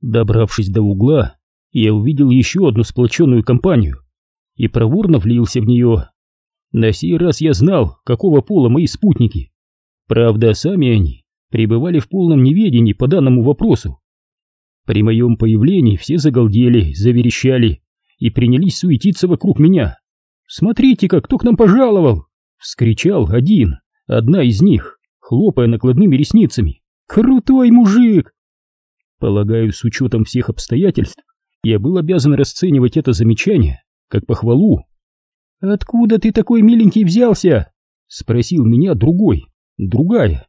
Добравшись до угла, я увидел еще одну сплоченную компанию и проворно влился в нее. На сей раз я знал, какого пола мои спутники. Правда, сами они пребывали в полном неведении по данному вопросу. При моем появлении все загалдели, заверещали и принялись суетиться вокруг меня. «Смотрите-ка, кто к нам пожаловал!» — вскричал один, одна из них, хлопая накладными ресницами. «Крутой мужик!» Полагаю, с учетом всех обстоятельств, я был обязан расценивать это замечание как похвалу. «Откуда ты такой миленький взялся?» — спросил меня другой, другая.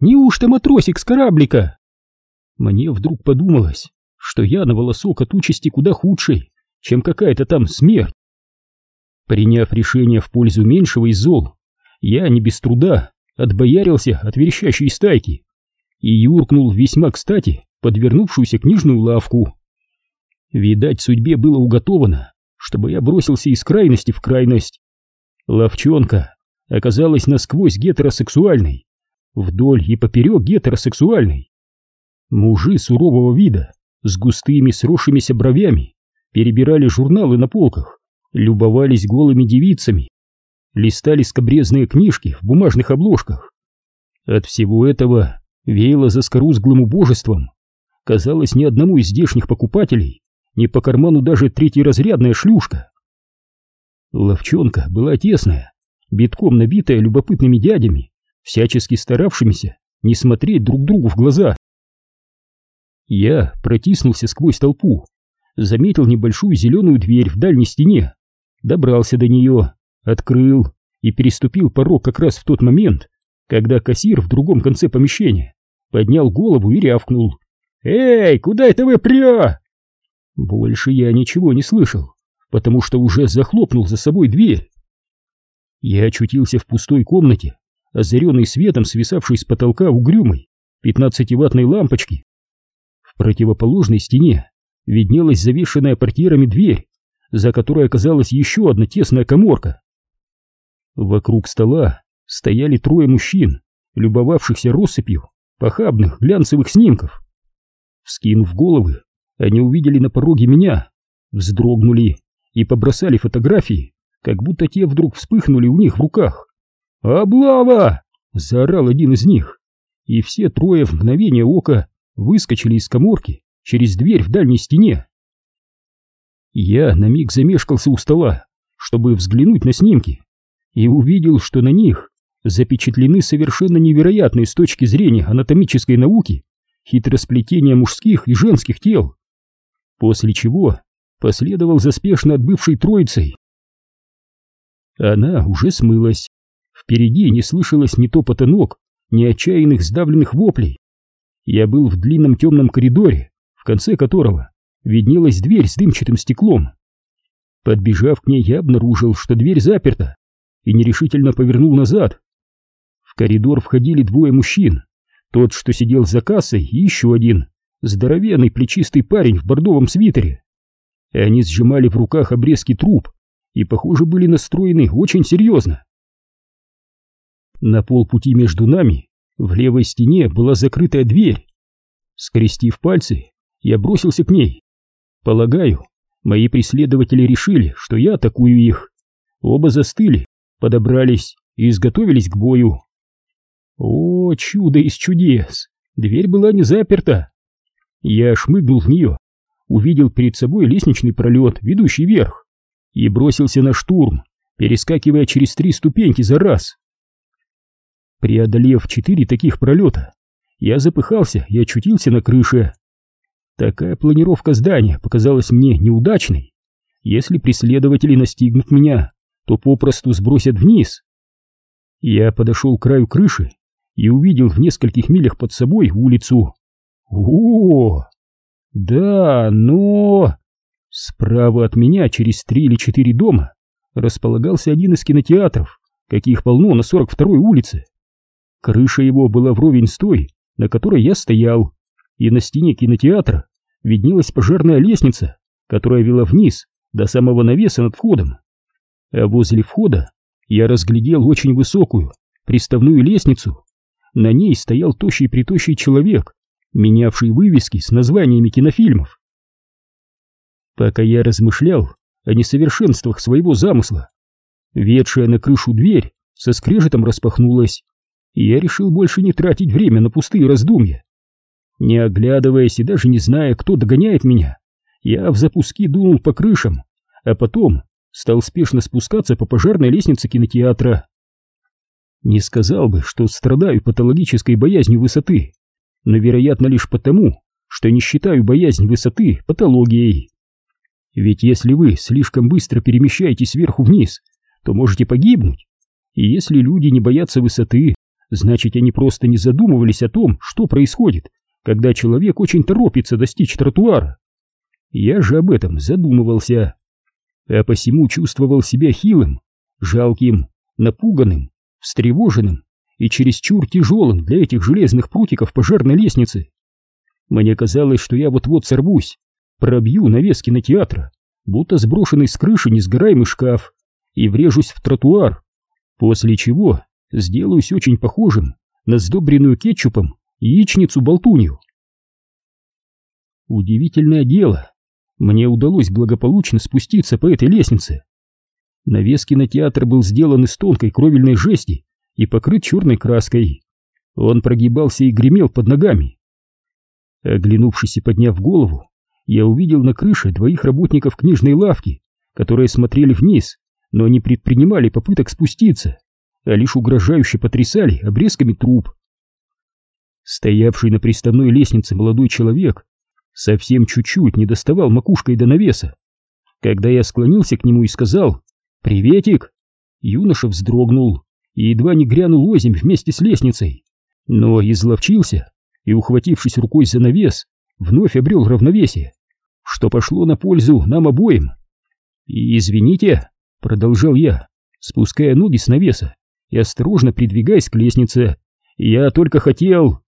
«Неужто матросик с кораблика?» Мне вдруг подумалось, что я на волосок от участи куда худший, чем какая-то там смерть. Приняв решение в пользу меньшего из зол, я не без труда отбоярился от верещащей стайки и юркнул весьма кстати подвернувшуюся книжную лавку. Видать, судьбе было уготовано, чтобы я бросился из крайности в крайность. Ловчонка оказалась насквозь гетеросексуальной, вдоль и поперек гетеросексуальной. Мужи сурового вида, с густыми сросшимися бровями, перебирали журналы на полках, любовались голыми девицами, листали скобрезные книжки в бумажных обложках. От всего этого веяло заскорузглым убожеством. Казалось, ни одному из здешних покупателей не по карману даже третьеразрядная шлюшка. Ловчонка была тесная, битком набитая любопытными дядями, всячески старавшимися не смотреть друг другу в глаза. Я протиснулся сквозь толпу, заметил небольшую зеленую дверь в дальней стене, добрался до нее, открыл и переступил порог как раз в тот момент, когда кассир в другом конце помещения поднял голову и рявкнул. «Эй, куда это вы пря?» Больше я ничего не слышал, потому что уже захлопнул за собой дверь. Я очутился в пустой комнате, озаренной светом, свисавшей с потолка угрюмой пятнадцативатной лампочки противоположной стене виднелась завешенная портьерами дверь, за которой оказалась еще одна тесная коморка. Вокруг стола стояли трое мужчин, любовавшихся россыпью похабных глянцевых снимков. Вскинув головы, они увидели на пороге меня, вздрогнули и побросали фотографии, как будто те вдруг вспыхнули у них в руках. «Облава!» — заорал один из них, и все трое в мгновение ока выскочили из коморки через дверь в дальней стене. Я на миг замешкался у стола, чтобы взглянуть на снимки, и увидел, что на них запечатлены совершенно невероятные с точки зрения анатомической науки хитросплетения мужских и женских тел, после чего последовал за спешно отбывшей троицей. Она уже смылась. Впереди не слышалось ни топота ног, ни отчаянных сдавленных воплей. Я был в длинном темном коридоре, в конце которого виднелась дверь с дымчатым стеклом. Подбежав к ней, я обнаружил, что дверь заперта, и нерешительно повернул назад. В коридор входили двое мужчин, тот, что сидел за кассой, и еще один, здоровенный плечистый парень в бордовом свитере. Они сжимали в руках обрезки труб и, похоже, были настроены очень серьезно. На полпути между нами в левой стене была закрытая дверь. Скрестив пальцы, я бросился к ней. Полагаю, мои преследователи решили, что я атакую их. Оба застыли, подобрались и изготовились к бою. О, чудо из чудес! Дверь была не заперта. Я шмыгнул в нее, увидел перед собой лестничный пролет, ведущий вверх, и бросился на штурм, перескакивая через три ступеньки за раз. Преодолев четыре таких пролета, я запыхался и очутился на крыше. Такая планировка здания показалась мне неудачной. Если преследователи настигнут меня, то попросту сбросят вниз. Я подошел к краю крыши и увидел в нескольких милях под собой улицу. О, да, но... Справа от меня, через три или четыре дома, располагался один из кинотеатров, каких полно на 42-й улице. Крыша его была вровень с той, на которой я стоял, и на стене кинотеатра виднелась пожарная лестница, которая вела вниз до самого навеса над входом. А возле входа я разглядел очень высокую приставную лестницу. На ней стоял тощий-притощий человек менявший вывески с названиями кинофильмов. Пока я размышлял о несовершенствах своего замысла, ведшая на крышу дверь со скрежетом распахнулась, и я решил больше не тратить время на пустые раздумья. Не оглядываясь и даже не зная, кто догоняет меня, я в запуски дунул по крышам, а потом стал спешно спускаться по пожарной лестнице кинотеатра. Не сказал бы, что страдаю патологической боязнью высоты, но, вероятно, лишь потому, что не считаю боязнь высоты патологией. Ведь если вы слишком быстро перемещаетесь сверху вниз, то можете погибнуть. И если люди не боятся высоты, значит они просто не задумывались о том, что происходит, когда человек очень торопится достичь тротуара. Я же об этом задумывался, а посему чувствовал себя хилым, жалким, напуганным, встревоженным и чересчур тяжелым для этих железных прутиков пожарной лестницы. Мне казалось, что я вот-вот сорвусь, пробью навес кинотеатра, будто сброшенный с крыши несгораемый шкаф, и врежусь в тротуар, после чего сделаюсь очень похожим на сдобренную кетчупом яичницу-болтунью. Удивительное дело, мне удалось благополучно спуститься по этой лестнице. Навес кинотеатра был сделан из тонкой кровельной жести и покрыт черной краской. Он прогибался и гремел под ногами. Оглянувшись и подняв голову, я увидел на крыше двоих работников книжной лавки, которые смотрели вниз, но не предпринимали попыток спуститься, а лишь угрожающе потрясали обрезками труб. Стоявший на приставной лестнице молодой человек совсем чуть-чуть не доставал макушкой до навеса. Когда я склонился к нему и сказал «Приветик!», юноша вздрогнул и едва не грянул озимь вместе с лестницей, но изловчился и, ухватившись рукой за навес, вновь обрел равновесие, что пошло на пользу нам обоим. И «Извините», — продолжал я, спуская ноги с навеса и осторожно придвигаясь к лестнице, «я только хотел...»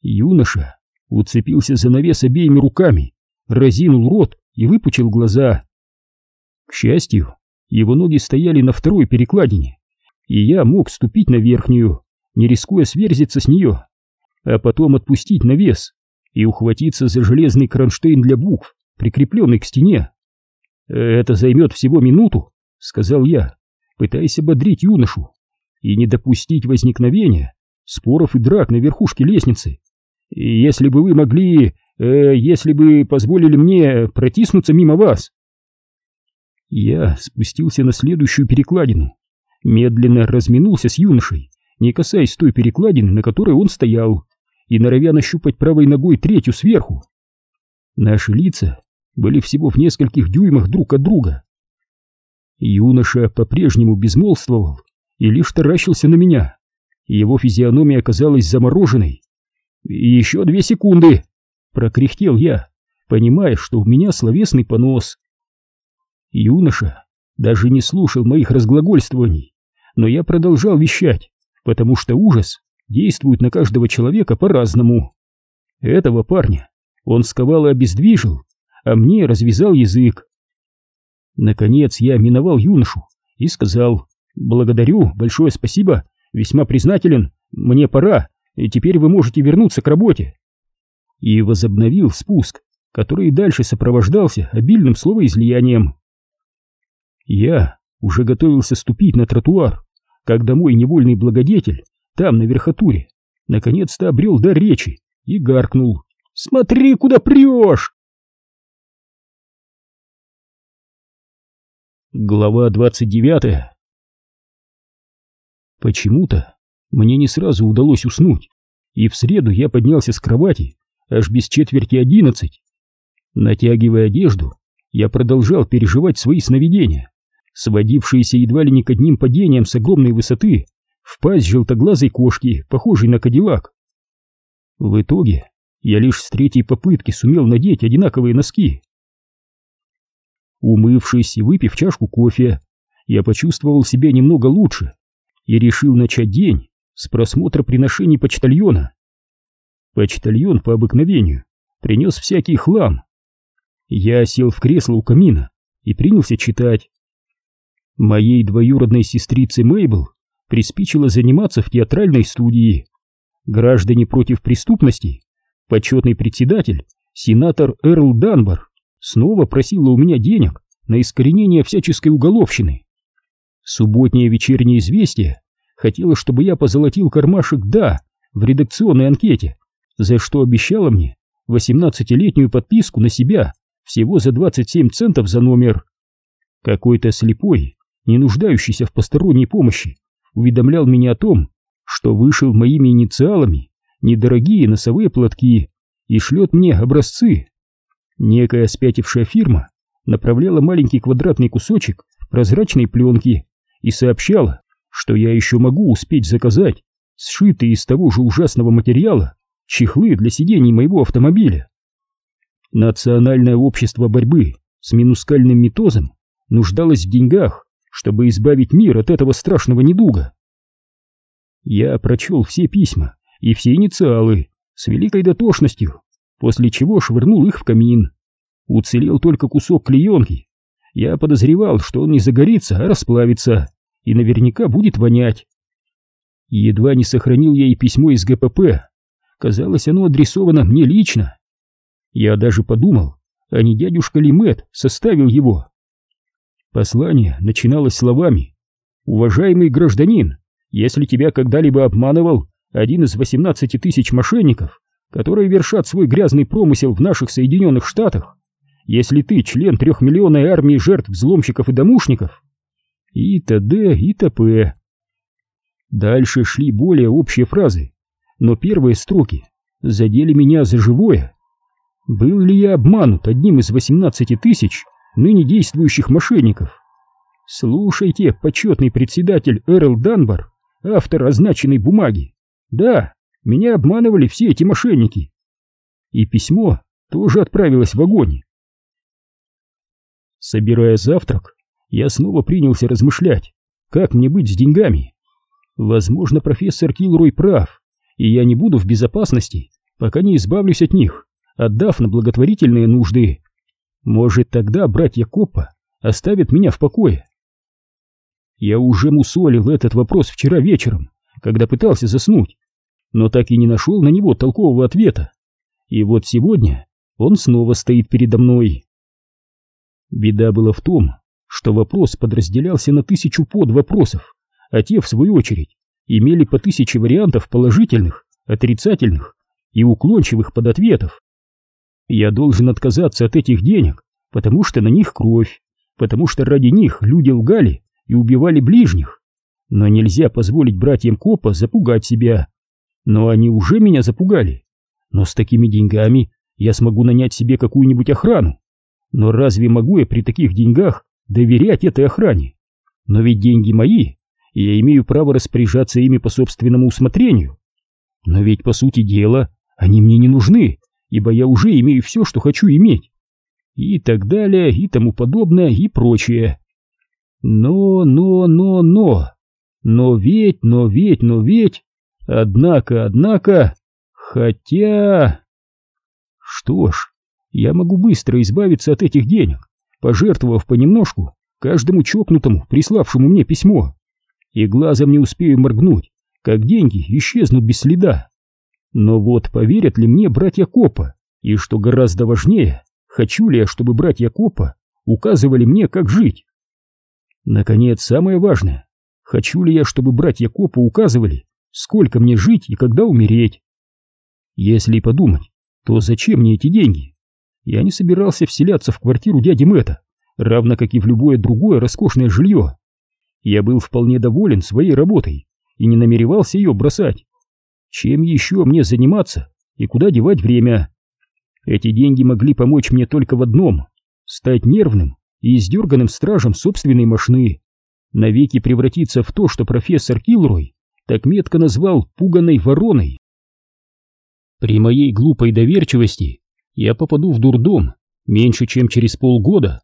Юноша уцепился за навес обеими руками, разинул рот и выпучил глаза. К счастью, его ноги стояли на второй перекладине, и я мог ступить на верхнюю, не рискуя сверзиться с нее, а потом отпустить навес и ухватиться за железный кронштейн для букв, прикрепленный к стене. «Это займет всего минуту», — сказал я, пытаясь ободрить юношу и не допустить возникновения споров и драк на верхушке лестницы. Если бы вы могли, э, если бы позволили мне протиснуться мимо вас. Я спустился на следующую перекладину, медленно разминулся с юношей, не касаясь той перекладины, на которой он стоял, и норовя нащупать правой ногой третью сверху. Наши лица были всего в нескольких дюймах друг от друга. Юноша по-прежнему безмолвствовал и лишь таращился на меня. Его физиономия оказалась замороженной, «Еще две секунды!» — прокряхтел я, понимая, что у меня словесный понос. Юноша даже не слушал моих разглагольствований, но я продолжал вещать, потому что ужас действует на каждого человека по-разному. Этого парня он сковал и обездвижил, а мне развязал язык. Наконец я миновал юношу и сказал «Благодарю, большое спасибо, весьма признателен, мне пора, и теперь вы можете вернуться к работе. И возобновил спуск, который дальше сопровождался обильным словоизлиянием. Я уже готовился ступить на тротуар, когда мой невольный благодетель, там, на верхотуре, наконец-то обрел дар речи и гаркнул. «Смотри, куда прешь!» Глава двадцать девятая Почему-то мне не сразу удалось уснуть, и в среду я поднялся с кровати аж без четверти одиннадцать. Натягивая одежду, я продолжал переживать свои сновидения, сводившиеся едва ли не к одним падениям с огромной высоты в пасть желтоглазой кошки, похожей на кадиллак. В итоге я лишь с третьей попытки сумел надеть одинаковые носки. Умывшись и выпив чашку кофе, я почувствовал себя немного лучше и решил начать день с просмотра приношений почтальона. Почтальон по обыкновению принес всякий хлам. Я сел в кресло у камина и принялся читать. Моей двоюродной сестрице Мейбл приспичило заниматься в театральной студии. Граждане против преступности почетный председатель, сенатор Эрл Данбар, снова просила у меня денег на искоренение всяческой уголовщины. Субботнее вечернее известие хотело, чтобы я позолотил кармашек «да» в редакционной анкете, за что обещала мне 18-летнюю подписку на себя всего за 27 центов за номер. Какой-то слепой, не нуждающийся в посторонней помощи, уведомлял меня о том, что вышел моими инициалами недорогие носовые платки и шлет мне образцы. Некая спятившая фирма направляла маленький квадратный кусочек прозрачной пленки и сообщала, что я еще могу успеть заказать сшитые из того же ужасного материала чехлы для сидений моего автомобиля. Национальное общество борьбы с минускальным метозом нуждалось в деньгах, чтобы избавить мир от этого страшного недуга. Я прочел все письма и все инициалы с великой дотошностью, после чего швырнул их в камин. Уцелел только кусок клеенки. Я подозревал, что он не загорится, а расплавится, и наверняка будет вонять. Едва не сохранил я и письмо из ГПП. Казалось, оно адресовано мне лично. Я даже подумал, а не дядюшка ли Мэтт составил его. Послание начиналось словами «Уважаемый гражданин, если тебя когда-либо обманывал один из 18 тысяч мошенников, которые вершат свой грязный промысел в наших Соединенных Штатах, если ты член трехмиллионной армии жертв взломщиков и домушников, и т.д. и т.п. Дальше шли более общие фразы, но первые строки задели меня за живое. Был ли я обманут одним из 18 тысяч ныне действующих мошенников? Слушайте, почетный председатель Эрл Данбар, автор означенной бумаги. Да, меня обманывали все эти мошенники. И письмо тоже отправилось в огонь. Собирая завтрак, я снова принялся размышлять, как мне быть с деньгами. Возможно, профессор Килрой прав, и я не буду в безопасности, пока не избавлюсь от них, отдав на благотворительные нужды. Может, тогда братья Коппа оставят меня в покое. Я уже мусолил этот вопрос вчера вечером, когда пытался заснуть, но так и не нашел на него толкового ответа. И вот сегодня он снова стоит передо мной. Беда была в том, что вопрос подразделялся на тысячу подвопросов, а те, в свою очередь, имели по тысяче вариантов положительных, отрицательных и уклончивых подответов. Я должен отказаться от этих денег, потому что на них кровь, потому что ради них люди лгали и убивали ближних. Но нельзя позволить братьям Копа запугать себя. Но они уже меня запугали. Но с такими деньгами я смогу нанять себе какую-нибудь охрану. Но разве могу я при таких деньгах доверять этой охране. Но ведь деньги мои, и я имею право распоряжаться ими по собственному усмотрению. Но ведь, по сути дела, они мне не нужны, ибо я уже имею все, что хочу иметь. И так далее, и тому подобное, и прочее. Но, но, но, но... Но ведь, но ведь, но ведь... Однако, однако... Хотя... Что ж, я могу быстро избавиться от этих денег пожертвовав понемножку каждому чокнутому, приславшему мне письмо. И глазом не успею моргнуть, как деньги исчезнут без следа. Но вот поверят ли мне братья Копа, и что гораздо важнее, хочу ли я, чтобы братья Копа указывали мне, как жить? Наконец, самое важное, хочу ли я, чтобы братья Копа указывали, сколько мне жить и когда умереть? Если подумать, то зачем мне эти деньги? я не собирался вселяться в квартиру дяди Мэтта, равно как и в любое другое роскошное жилье. Я был вполне доволен своей работой и не намеревался ее бросать. Чем еще мне заниматься и куда девать время? Эти деньги могли помочь мне только в одном — стать нервным и издерганным стражем собственной машины, навеки превратиться в то, что профессор Килрой так метко назвал пуганой вороной. При моей глупой доверчивости я попаду в дурдом меньше, чем через полгода.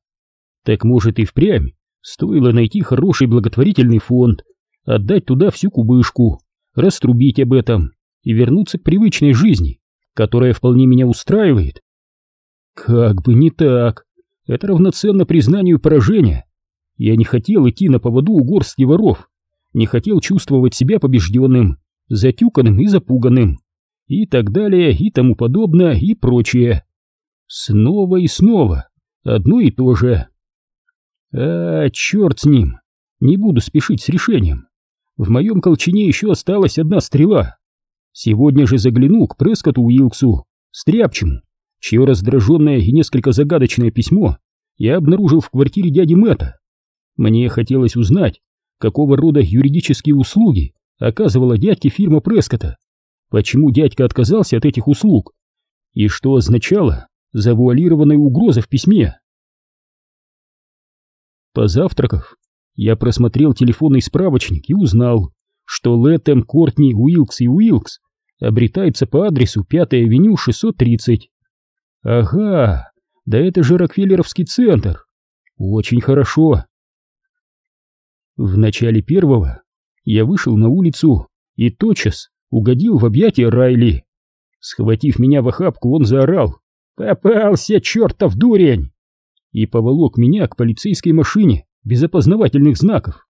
Так может и впрямь стоило найти хороший благотворительный фонд, отдать туда всю кубышку, раструбить об этом и вернуться к привычной жизни, которая вполне меня устраивает. Как бы не так. Это равноценно признанию поражения. Я не хотел идти на поводу у горстки воров, не хотел чувствовать себя побежденным, затюканным и запуганным. и так далее, и тому подобное, и прочее. Снова и снова одно и то же. А, черт с ним, не буду спешить с решением. В моем колчине еще осталась одна стрела. Сегодня же загляну к Прескоту Уилксу, стряпчему, чье раздраженное и несколько загадочное письмо я обнаружил в квартире дяди Мэтта. Мне хотелось узнать, какого рода юридические услуги оказывала дядьке фирма Прескота, почему дядька отказался от этих услуг и что означала завуалированная угроза в письме. Позавтракав, я просмотрел телефонный справочник и узнал, что Лэттем, Кортни, Уилкс и Уилкс обретается по адресу 5-я авеню 630. Ага, да это же Рокфеллеровский центр. Очень хорошо. В начале первого я вышел на улицу и тотчас угодил в объятия Райли. Схватив меня в охапку, он заорал «Попался, чертов дурень!» и поволок меня к полицейской машине без опознавательных знаков.